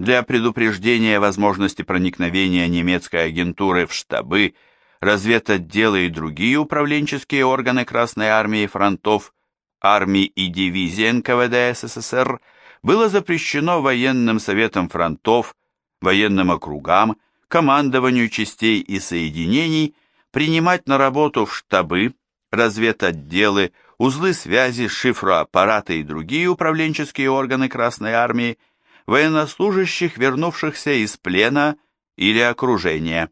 для предупреждения возможности проникновения немецкой агентуры в штабы, разведотделы и другие управленческие органы Красной Армии фронтов, армий и дивизий НКВД СССР было запрещено военным советам фронтов, военным округам, командованию частей и соединений принимать на работу в штабы, разведотделы, узлы связи, шифроаппараты и другие управленческие органы Красной Армии военнослужащих, вернувшихся из плена или окружения.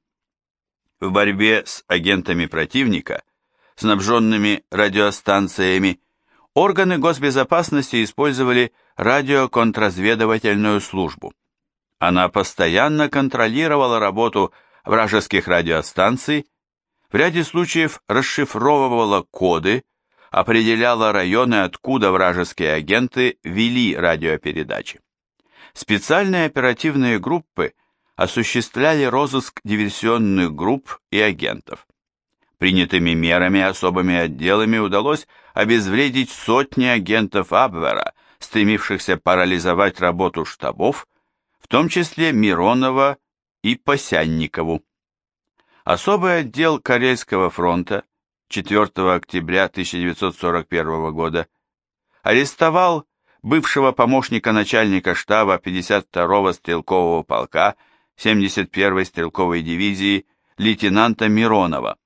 В борьбе с агентами противника, снабженными радиостанциями, органы госбезопасности использовали радиоконтрразведывательную службу. Она постоянно контролировала работу вражеских радиостанций, в ряде случаев расшифровывала коды, определяла районы, откуда вражеские агенты вели радиопередачи. Специальные оперативные группы осуществляли розыск диверсионных групп и агентов. Принятыми мерами особыми отделами удалось обезвредить сотни агентов Абвера, стремившихся парализовать работу штабов, в том числе Миронова и Посянникову. Особый отдел Карельского фронта 4 октября 1941 года арестовал бывшего помощника начальника штаба 52-го стрелкового полка 71-й стрелковой дивизии лейтенанта Миронова,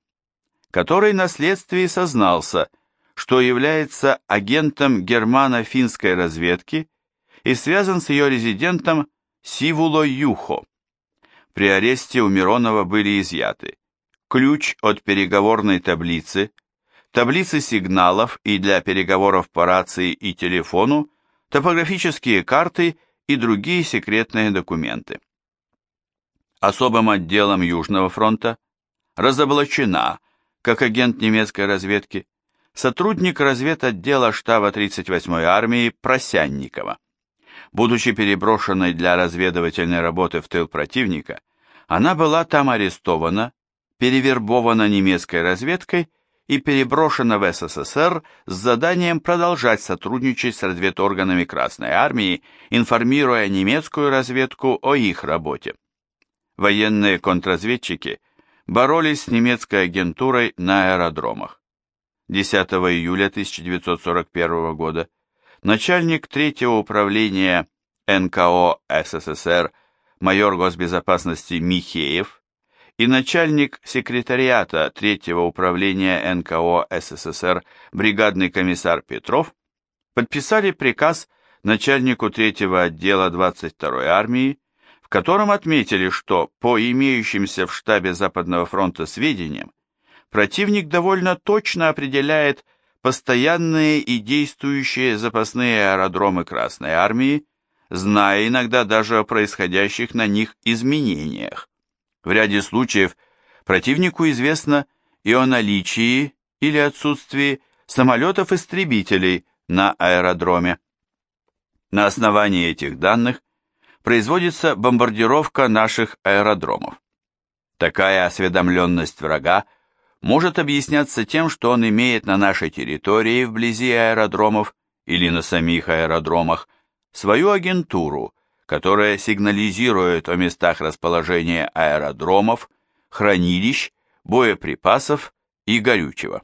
который на следствии сознался, что является агентом германо-финской разведки и связан с ее резидентом Сивуло Юхо. При аресте у Миронова были изъяты ключ от переговорной таблицы, таблицы сигналов и для переговоров по рации и телефону, топографические карты и другие секретные документы. Особым отделом Южного фронта разоблачена, как агент немецкой разведки, сотрудник разведотдела штаба 38-й армии Просянникова. Будучи переброшенной для разведывательной работы в тыл противника, она была там арестована, перевербована немецкой разведкой и переброшена в СССР с заданием продолжать сотрудничать с разведорганами Красной Армии, информируя немецкую разведку о их работе. Военные контрразведчики боролись с немецкой агентурой на аэродромах. 10 июля 1941 года начальник третьего управления НКО СССР майор госбезопасности Михеев и начальник секретариата Третьего управления НКО СССР бригадный комиссар Петров подписали приказ начальнику Третьего отдела 22-й армии, в котором отметили, что по имеющимся в штабе Западного фронта сведениям, противник довольно точно определяет постоянные и действующие запасные аэродромы Красной армии, зная иногда даже о происходящих на них изменениях. В ряде случаев противнику известно и о наличии или отсутствии самолетов-истребителей на аэродроме. На основании этих данных производится бомбардировка наших аэродромов. Такая осведомленность врага может объясняться тем, что он имеет на нашей территории вблизи аэродромов или на самих аэродромах свою агентуру, которая сигнализирует о местах расположения аэродромов, хранилищ, боеприпасов и горючего.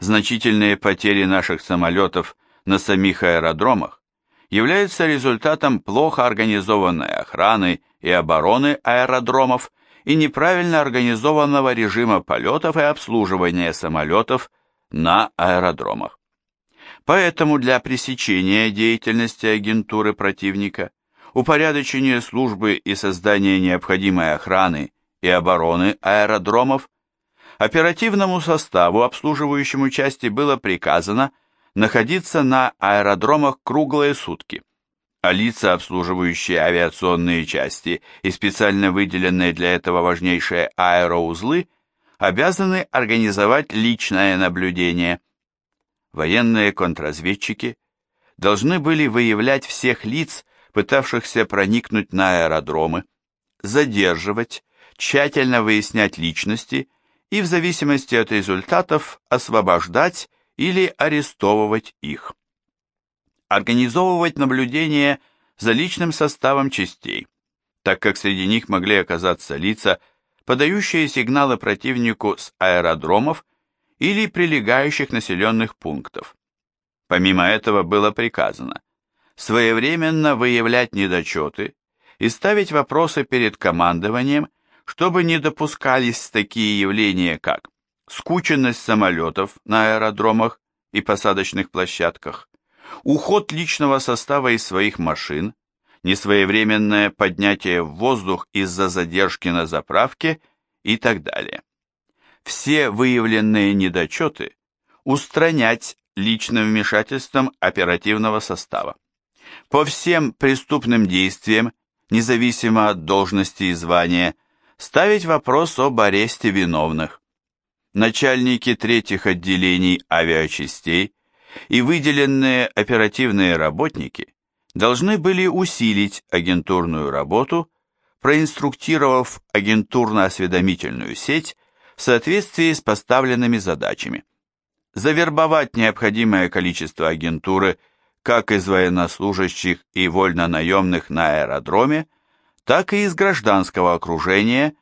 Значительные потери наших самолетов на самих аэродромах являются результатом плохо организованной охраны и обороны аэродромов и неправильно организованного режима полетов и обслуживания самолетов на аэродромах. Поэтому для пресечения деятельности агентуры противника упорядочение службы и создание необходимой охраны и обороны аэродромов, оперативному составу, обслуживающему части, было приказано находиться на аэродромах круглые сутки, а лица, обслуживающие авиационные части и специально выделенные для этого важнейшие аэроузлы, обязаны организовать личное наблюдение. Военные контрразведчики должны были выявлять всех лиц, пытавшихся проникнуть на аэродромы, задерживать, тщательно выяснять личности и в зависимости от результатов освобождать или арестовывать их. Организовывать наблюдение за личным составом частей, так как среди них могли оказаться лица, подающие сигналы противнику с аэродромов или прилегающих населенных пунктов. Помимо этого было приказано своевременно выявлять недочеты и ставить вопросы перед командованием, чтобы не допускались такие явления, как скученность самолетов на аэродромах и посадочных площадках, уход личного состава из своих машин, несвоевременное поднятие в воздух из-за задержки на заправке и так далее. Все выявленные недочеты устранять личным вмешательством оперативного состава. По всем преступным действиям, независимо от должности и звания, ставить вопрос об аресте виновных. Начальники третьих отделений авиачастей и выделенные оперативные работники должны были усилить агентурную работу, проинструктировав агентурно-осведомительную сеть в соответствии с поставленными задачами. Завербовать необходимое количество агентуры как из военнослужащих и вольнонаемных на аэродроме, так и из гражданского окружения,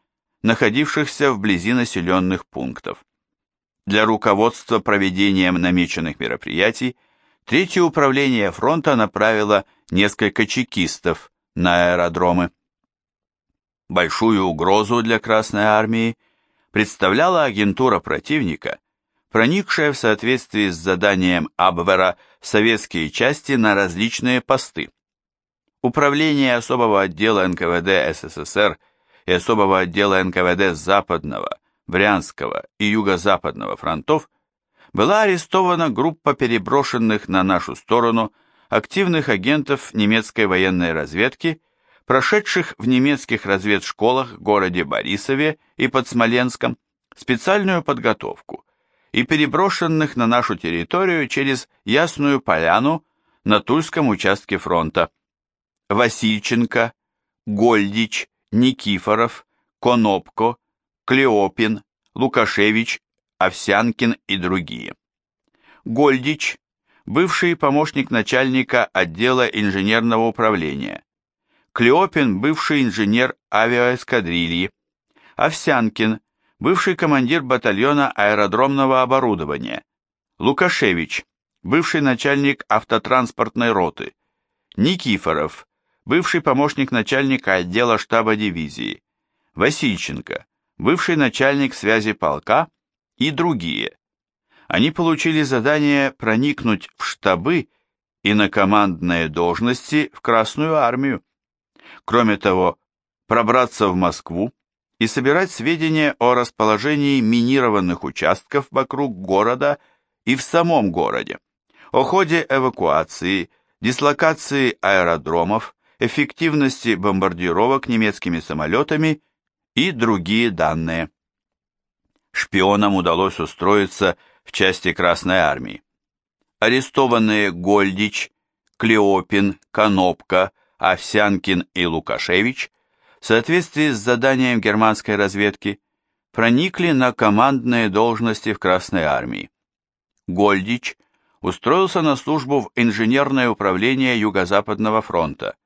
находившихся вблизи населенных пунктов. Для руководства проведением намеченных мероприятий Третье управление фронта направило несколько чекистов на аэродромы. Большую угрозу для Красной Армии представляла агентура противника, проникшая в соответствии с заданием Абвера советские части на различные посты. Управление особого отдела НКВД СССР и особого отдела НКВД Западного, Брянского и Юго-Западного фронтов была арестована группа переброшенных на нашу сторону активных агентов немецкой военной разведки, прошедших в немецких разведшколах в городе Борисове и под Смоленском специальную подготовку и переброшенных на нашу территорию через Ясную Поляну на Тульском участке фронта. Васильченко, Гольдич, Никифоров, Конопко, Клеопин, Лукашевич Овсянкин и другие. Гольдич, бывший помощник начальника отдела инженерного управления. Клеопин, бывший инженер авиаэскадрильи. Овсянкин, бывший командир батальона аэродромного оборудования. Лукашевич, бывший начальник автотранспортной роты. Никифоров, бывший помощник начальника отдела штаба дивизии. Васильченко, бывший начальник связи полка и другие. Они получили задание проникнуть в штабы и на командные должности в Красную армию. Кроме того, пробраться в Москву и собирать сведения о расположении минированных участков вокруг города и в самом городе, о ходе эвакуации, дислокации аэродромов, эффективности бомбардировок немецкими самолетами и другие данные шпионам удалось устроиться в части Красной Армии. Арестованные Гольдич, Клеопин, Конопка, Овсянкин и Лукашевич в соответствии с заданием германской разведки проникли на командные должности в Красной Армии. Гольдич устроился на службу в инженерное управление Юго-Западного фронта.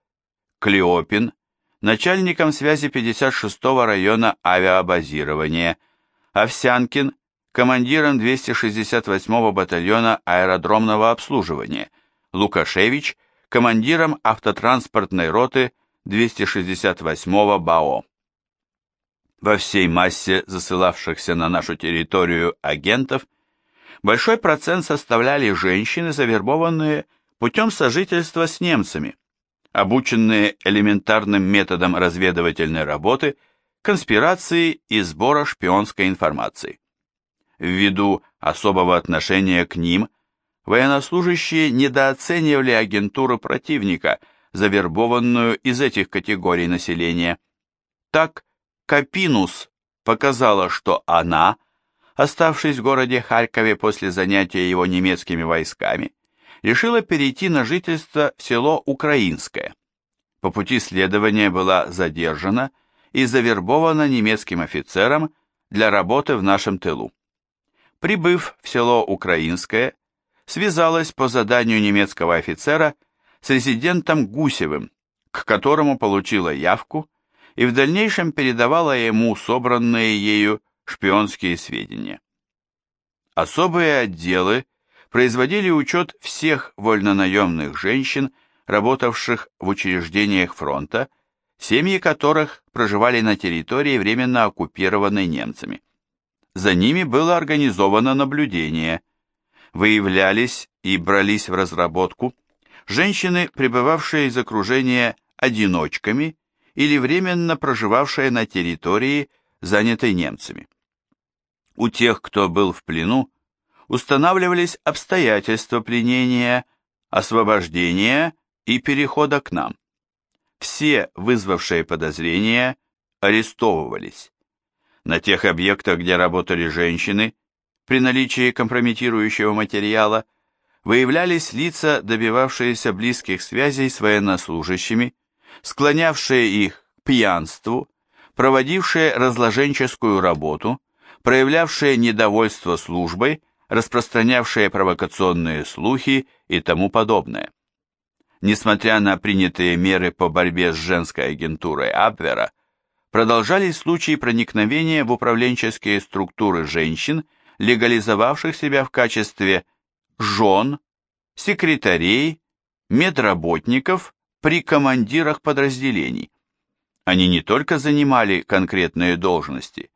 Клеопин – начальником связи 56-го района авиабазирования – Овсянкин командиром 268-го батальона аэродромного обслуживания, Лукашевич командиром автотранспортной роты 268-го БАО. Во всей массе засылавшихся на нашу территорию агентов большой процент составляли женщины, завербованные путем сожительства с немцами, обученные элементарным методом разведывательной работы – конспирации и сбора шпионской информации. Ввиду особого отношения к ним, военнослужащие недооценивали агентуру противника, завербованную из этих категорий населения. Так, Капинус показала, что она, оставшись в городе Харькове после занятия его немецкими войсками, решила перейти на жительство в село Украинское. По пути следования была задержана и завербована немецким офицером для работы в нашем тылу. Прибыв в село Украинское, связалась по заданию немецкого офицера с резидентом Гусевым к которому получила явку и в дальнейшем передавала ему собранные ею шпионские сведения. Особые отделы производили учет всех вольнонаемных женщин, работавших в учреждениях фронта, семьи которых проживали на территории, временно оккупированной немцами. За ними было организовано наблюдение. Выявлялись и брались в разработку женщины, пребывавшие из окружения одиночками или временно проживавшие на территории, занятой немцами. У тех, кто был в плену, устанавливались обстоятельства пленения, освобождения и перехода к нам. Все вызвавшие подозрения арестовывались. На тех объектах, где работали женщины, при наличии компрометирующего материала, выявлялись лица, добивавшиеся близких связей с военнослужащими, склонявшие их к пьянству, проводившие разложенческую работу, проявлявшие недовольство службой, распространявшие провокационные слухи и тому подобное. Несмотря на принятые меры по борьбе с женской агентурой Абвера, продолжались случаи проникновения в управленческие структуры женщин, легализовавших себя в качестве жен, секретарей, медработников при командирах подразделений. Они не только занимали конкретные должности,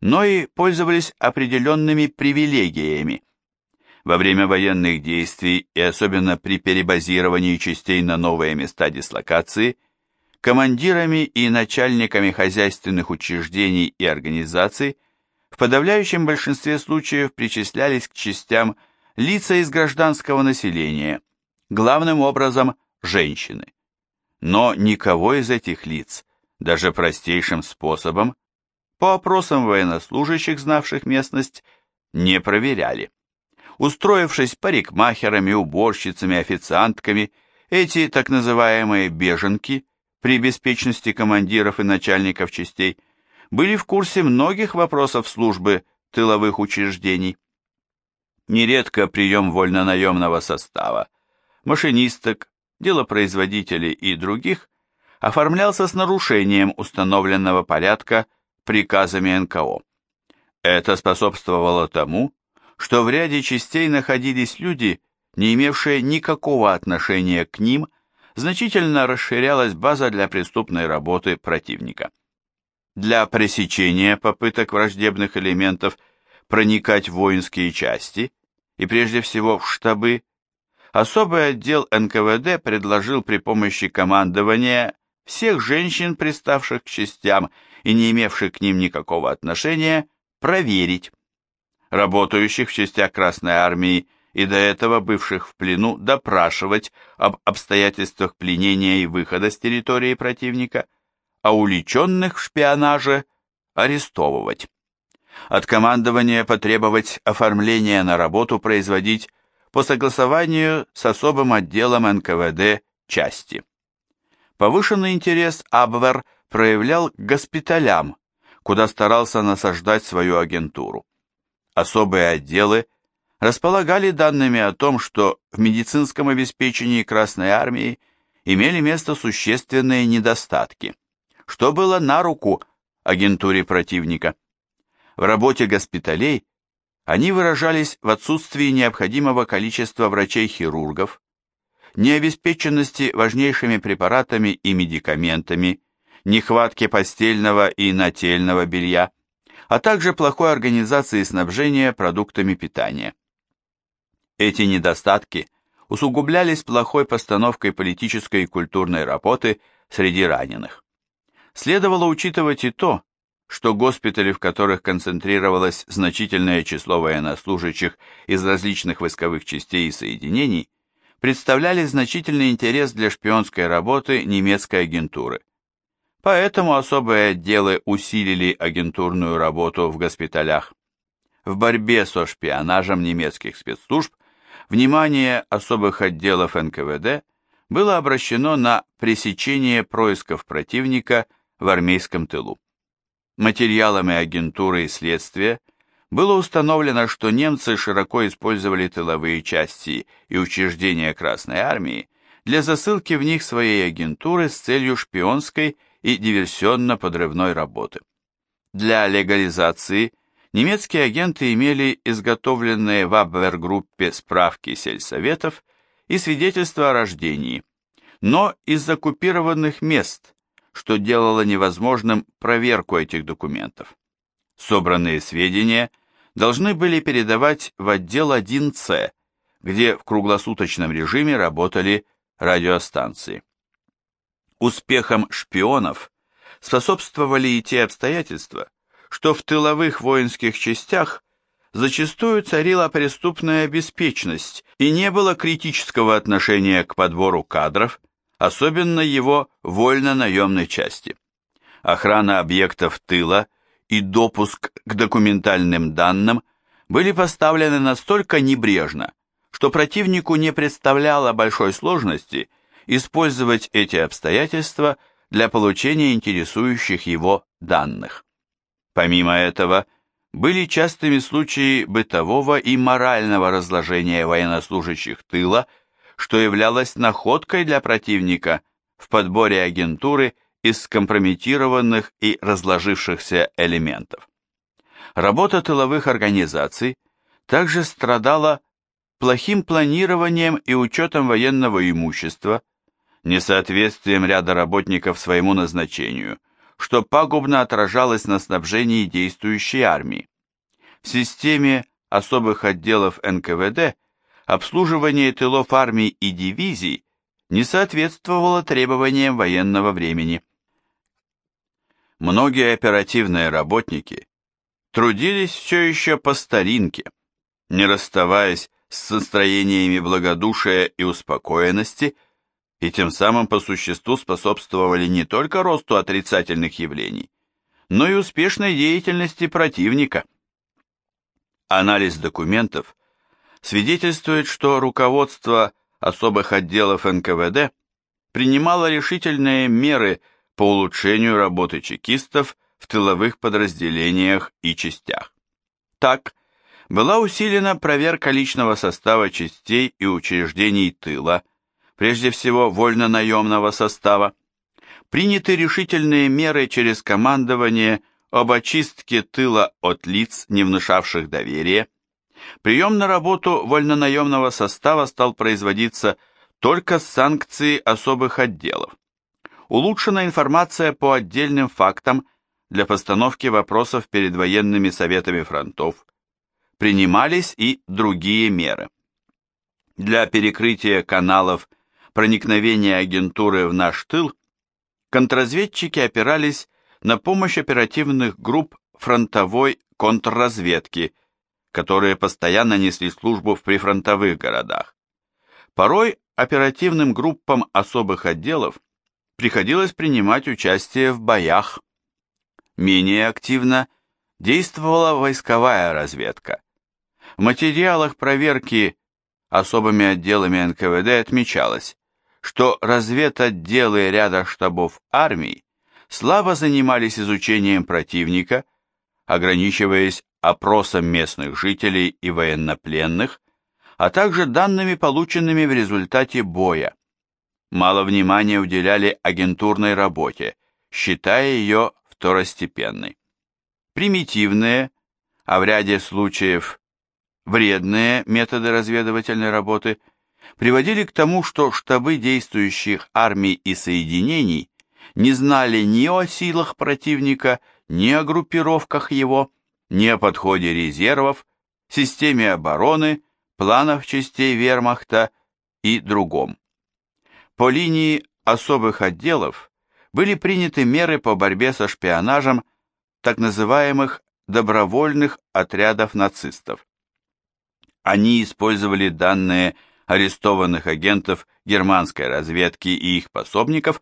но и пользовались определенными привилегиями. Во время военных действий и особенно при перебазировании частей на новые места дислокации, командирами и начальниками хозяйственных учреждений и организаций в подавляющем большинстве случаев причислялись к частям лица из гражданского населения, главным образом женщины. Но никого из этих лиц, даже простейшим способом, по опросам военнослужащих, знавших местность, не проверяли. Устроившись парикмахерами, уборщицами, официантками, эти так называемые «беженки» при беспечности командиров и начальников частей были в курсе многих вопросов службы тыловых учреждений. Нередко прием вольнонаемного состава, машинисток, делопроизводителей и других оформлялся с нарушением установленного порядка приказами НКО. Это способствовало тому, что в ряде частей находились люди, не имевшие никакого отношения к ним, значительно расширялась база для преступной работы противника. Для пресечения попыток враждебных элементов проникать в воинские части и прежде всего в штабы, особый отдел НКВД предложил при помощи командования всех женщин, приставших к частям и не имевших к ним никакого отношения, проверить. Работающих в частях Красной Армии и до этого бывших в плену допрашивать об обстоятельствах пленения и выхода с территории противника, а уличенных в шпионаже арестовывать. От командования потребовать оформление на работу производить по согласованию с особым отделом НКВД части. Повышенный интерес Абвер – проявлял к госпиталям, куда старался насаждать свою агентуру. Особые отделы располагали данными о том, что в медицинском обеспечении Красной Армии имели место существенные недостатки, что было на руку агентуре противника. В работе госпиталей они выражались в отсутствии необходимого количества врачей-хирургов, необеспеченности важнейшими препаратами и медикаментами, нехватки постельного и нательного белья, а также плохой организации снабжения продуктами питания. Эти недостатки усугублялись плохой постановкой политической и культурной работы среди раненых. Следовало учитывать и то, что госпитали, в которых концентрировалось значительное число военнослужащих из различных войсковых частей и соединений, представляли значительный интерес для шпионской работы немецкой агентуры. Поэтому особые отделы усилили агентурную работу в госпиталях. В борьбе со шпионажем немецких спецслужб внимание особых отделов НКВД было обращено на пресечение происков противника в армейском тылу. Материалами агентуры и следствия было установлено, что немцы широко использовали тыловые части и учреждения Красной Армии для засылки в них своей агентуры с целью шпионской и диверсионно-подрывной работы. Для легализации немецкие агенты имели изготовленные в Абвергруппе справки сельсоветов и свидетельства о рождении, но из оккупированных мест, что делало невозможным проверку этих документов. Собранные сведения должны были передавать в отдел 1С, где в круглосуточном режиме работали радиостанции. Успехом шпионов способствовали и те обстоятельства, что в тыловых воинских частях зачастую царила преступная беспечность и не было критического отношения к подбору кадров, особенно его вольно-наемной части. Охрана объектов тыла и допуск к документальным данным были поставлены настолько небрежно, что противнику не представляло большой сложности использовать эти обстоятельства для получения интересующих его данных. Помимо этого, были частыми случаи бытового и морального разложения военнослужащих тыла, что являлось находкой для противника в подборе агентуры из скомпрометированных и разложившихся элементов. Работа тыловых организаций также страдала плохим планированием и учетом военного имущества, несоответствием ряда работников своему назначению, что пагубно отражалось на снабжении действующей армии. В системе особых отделов НКВД обслуживание тылов армий и дивизий не соответствовало требованиям военного времени. Многие оперативные работники трудились все еще по старинке, не расставаясь с настроениями благодушия и успокоенности, и тем самым по существу способствовали не только росту отрицательных явлений, но и успешной деятельности противника. Анализ документов свидетельствует, что руководство особых отделов НКВД принимало решительные меры по улучшению работы чекистов в тыловых подразделениях и частях. Так, была усилена проверка личного состава частей и учреждений тыла, прежде всего вольно-наемного состава, приняты решительные меры через командование об очистке тыла от лиц, не внушавших доверия. Прием на работу вольнонаемного состава стал производиться только с санкцией особых отделов. Улучшена информация по отдельным фактам для постановки вопросов перед военными советами фронтов, принимались и другие меры. Для перекрытия каналов проникновения агентуры в наш тыл контрразведчики опирались на помощь оперативных групп фронтовой контрразведки, которые постоянно несли службу в прифронтовых городах. Порой оперативным группам особых отделов приходилось принимать участие в боях. Менее активно действовала войсковая разведка. В материалах проверки особыми отделами НКВД отмечалось, что разведотделы ряда штабов армий слабо занимались изучением противника, ограничиваясь опросом местных жителей и военнопленных, а также данными, полученными в результате боя. Мало внимания уделяли агентурной работе, считая ее второстепенной. Примитивные, а в ряде случаев вредные методы разведывательной работы приводили к тому, что штабы действующих армий и соединений не знали ни о силах противника, ни о группировках его, о подходе резервов, системе обороны, планах частей вермахта и другом. По линии особых отделов были приняты меры по борьбе со шпионажем так называемых добровольных отрядов нацистов. Они использовали данные арестованных агентов германской разведки и их пособников,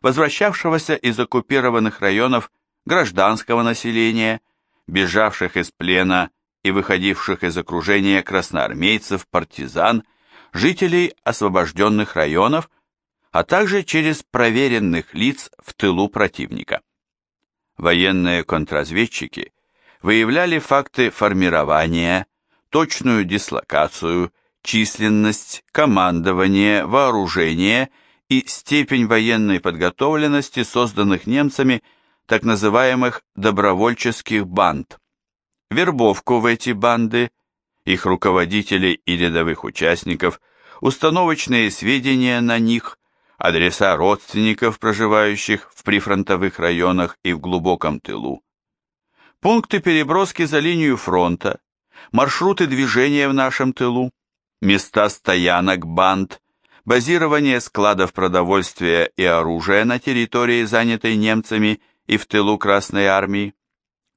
возвращавшегося из оккупированных районов гражданского населения, бежавших из плена и выходивших из окружения красноармейцев, партизан, жителей освобожденных районов, а также через проверенных лиц в тылу противника. Военные контрразведчики выявляли факты формирования, точную дислокацию, численность, командование, вооружение и степень военной подготовленности созданных немцами так называемых добровольческих банд, вербовку в эти банды, их руководителей и рядовых участников, установочные сведения на них, адреса родственников, проживающих в прифронтовых районах и в глубоком тылу, пункты переброски за линию фронта, маршруты движения в нашем тылу, места стоянок банд, базирование складов продовольствия и оружия на территории, занятой немцами и в тылу Красной Армии,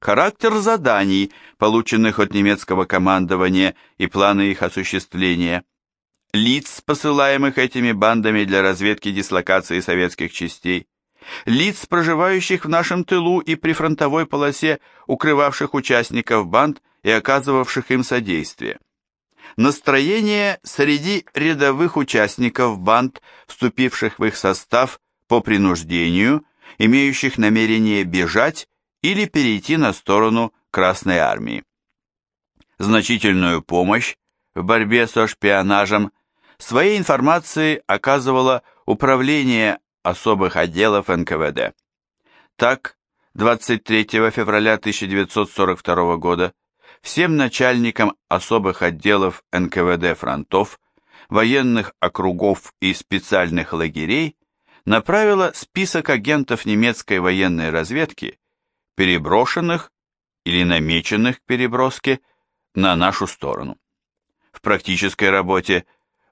характер заданий, полученных от немецкого командования и планы их осуществления, лиц, посылаемых этими бандами для разведки дислокации советских частей, лиц, проживающих в нашем тылу и при фронтовой полосе, укрывавших участников банд и оказывавших им содействие. Настроение среди рядовых участников банд, вступивших в их состав по принуждению, имеющих намерение бежать или перейти на сторону Красной Армии. Значительную помощь в борьбе со шпионажем своей информацией оказывало Управление особых отделов НКВД. Так, 23 февраля 1942 года всем начальникам особых отделов НКВД фронтов, военных округов и специальных лагерей направила список агентов немецкой военной разведки, переброшенных или намеченных к переброске на нашу сторону. В практической работе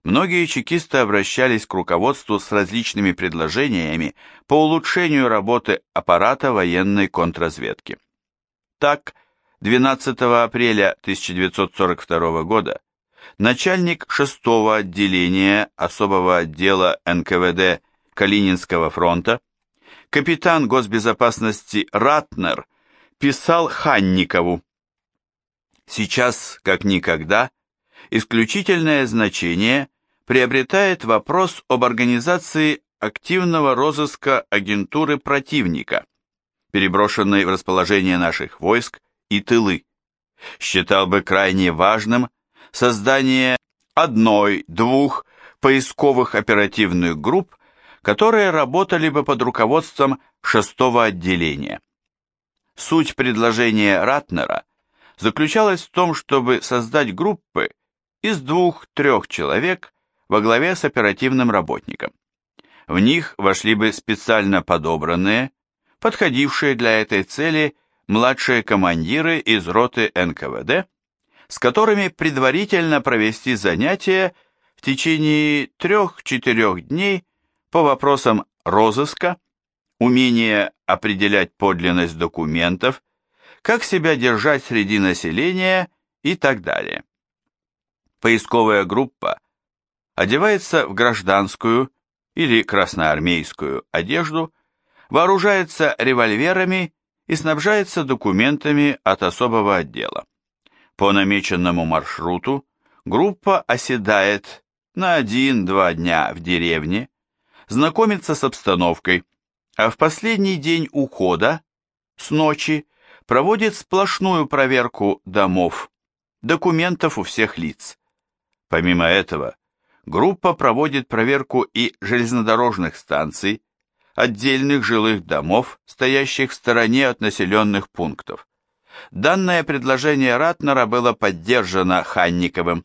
многие чекисты обращались к руководству с различными предложениями по улучшению работы аппарата военной контрразведки. Так, 12 апреля 1942 года начальник 6-го отделения особого отдела НКВД Калининского фронта, капитан госбезопасности Ратнер писал Ханникову «Сейчас, как никогда, исключительное значение приобретает вопрос об организации активного розыска агентуры противника, переброшенной в расположение наших войск и тылы. Считал бы крайне важным создание одной-двух поисковых оперативных групп, которые работали бы под руководством шестого отделения. Суть предложения Ратнера заключалась в том, чтобы создать группы из двух-трех человек во главе с оперативным работником. В них вошли бы специально подобранные, подходившие для этой цели младшие командиры из роты НКВД, с которыми предварительно провести занятия в течение трех-четырех дней по вопросам розыска, умения определять подлинность документов, как себя держать среди населения и так далее. Поисковая группа одевается в гражданскую или красноармейскую одежду, вооружается револьверами и снабжается документами от особого отдела. По намеченному маршруту группа оседает на один-два дня в деревне, знакомится с обстановкой, а в последний день ухода, с ночи, проводит сплошную проверку домов, документов у всех лиц. Помимо этого, группа проводит проверку и железнодорожных станций, отдельных жилых домов, стоящих в стороне от населенных пунктов. Данное предложение Ратнера было поддержано Ханниковым.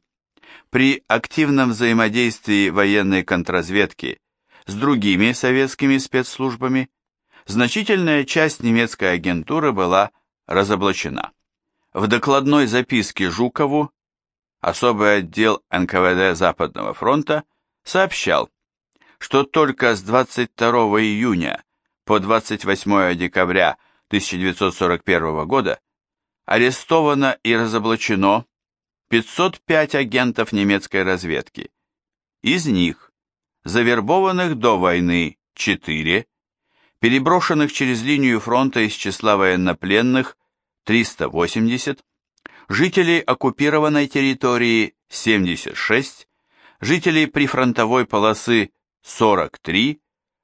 При активном взаимодействии военной контрразведки с другими советскими спецслужбами значительная часть немецкой агентуры была разоблачена. В докладной записке Жукову особый отдел НКВД Западного фронта сообщал, что только с 22 июня по 28 декабря 1941 года арестовано и разоблачено 505 агентов немецкой разведки. Из них завербованных до войны 4, переброшенных через линию фронта из числа военнопленных 380, жителей оккупированной территории 76, жителей прифронтовой полосы 43,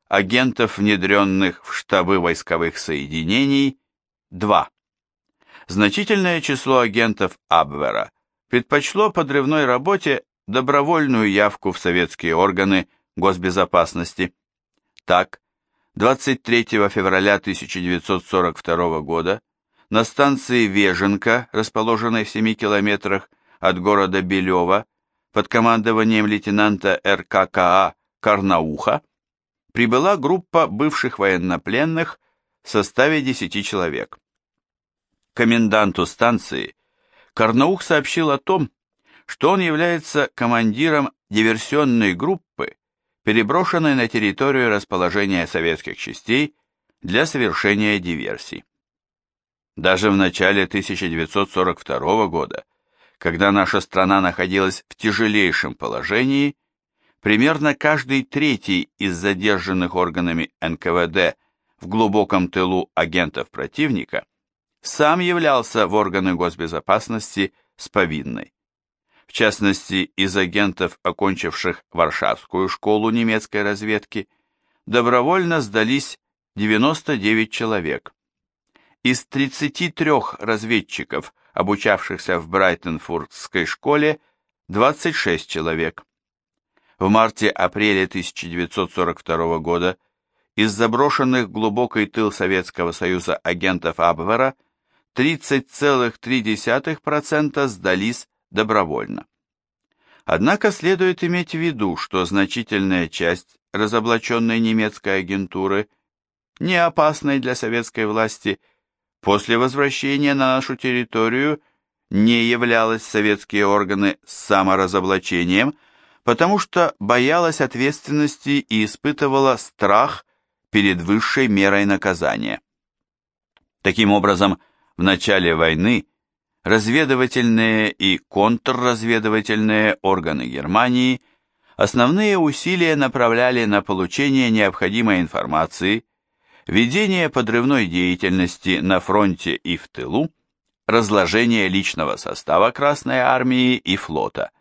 агентов, внедренных в штабы войсковых соединений, 2. Значительное число агентов Абвера предпочло подрывной работе добровольную явку в советские органы госбезопасности. Так, 23 февраля 1942 года на станции Веженка, расположенной в 7 километрах от города Белева, под командованием лейтенанта РККА Карнауха, прибыла группа бывших военнопленных в составе 10 человек. Коменданту станции Карнаух сообщил о том, что он является командиром диверсионной группы, переброшенной на территорию расположения советских частей для совершения диверсий. Даже в начале 1942 года, когда наша страна находилась в тяжелейшем положении, примерно каждый третий из задержанных органами НКВД в глубоком тылу агентов противника сам являлся в органы госбезопасности с повинной. В частности, из агентов, окончивших Варшавскую школу немецкой разведки, добровольно сдались 99 человек. Из 33 разведчиков, обучавшихся в Брайтенфуртской школе, 26 человек. В марте-апреле 1942 года из заброшенных глубокий тыл Советского Союза агентов Абвера 30,3% сдались добровольно. Однако следует иметь в виду, что значительная часть разоблаченной немецкой агентуры, не опасной для советской власти, после возвращения на нашу территорию не являлась советские органы с саморазоблачением, потому что боялась ответственности и испытывала страх перед высшей мерой наказания. Таким образом, в начале войны разведывательные и контрразведывательные органы Германии основные усилия направляли на получение необходимой информации, ведение подрывной деятельности на фронте и в тылу, разложение личного состава Красной Армии и флота.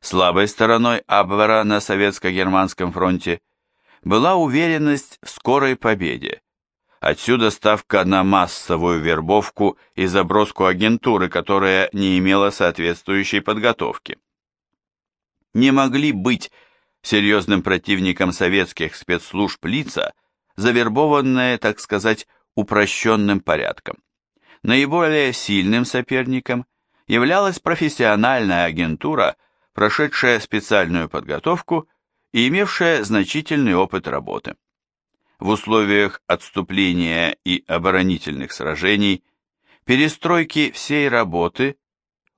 Слабой стороной Абвера на Советско-Германском фронте была уверенность в скорой победе, Отсюда ставка на массовую вербовку и заброску агентуры, которая не имела соответствующей подготовки. Не могли быть серьезным противником советских спецслужб лица, завербованные, так сказать, упрощенным порядком. Наиболее сильным соперником являлась профессиональная агентура, прошедшая специальную подготовку и имевшая значительный опыт работы в условиях отступления и оборонительных сражений, перестройки всей работы,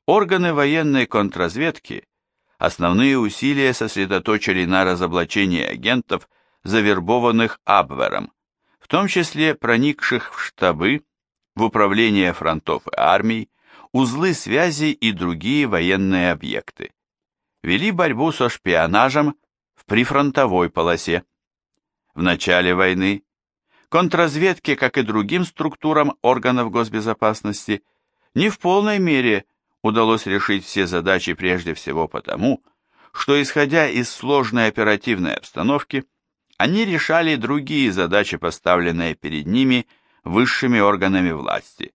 органы военной контрразведки основные усилия сосредоточили на разоблачении агентов, завербованных Абвером, в том числе проникших в штабы, в управление фронтов и армий, узлы связи и другие военные объекты. Вели борьбу со шпионажем в прифронтовой полосе. В начале войны контрразведке, как и другим структурам органов госбезопасности, не в полной мере удалось решить все задачи прежде всего потому, что, исходя из сложной оперативной обстановки, они решали другие задачи, поставленные перед ними высшими органами власти,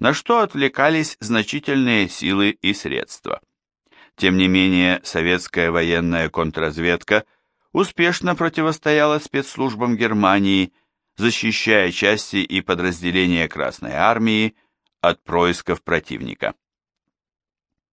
на что отвлекались значительные силы и средства. Тем не менее, советская военная контрразведка – успешно противостояла спецслужбам Германии, защищая части и подразделения Красной Армии от происков противника.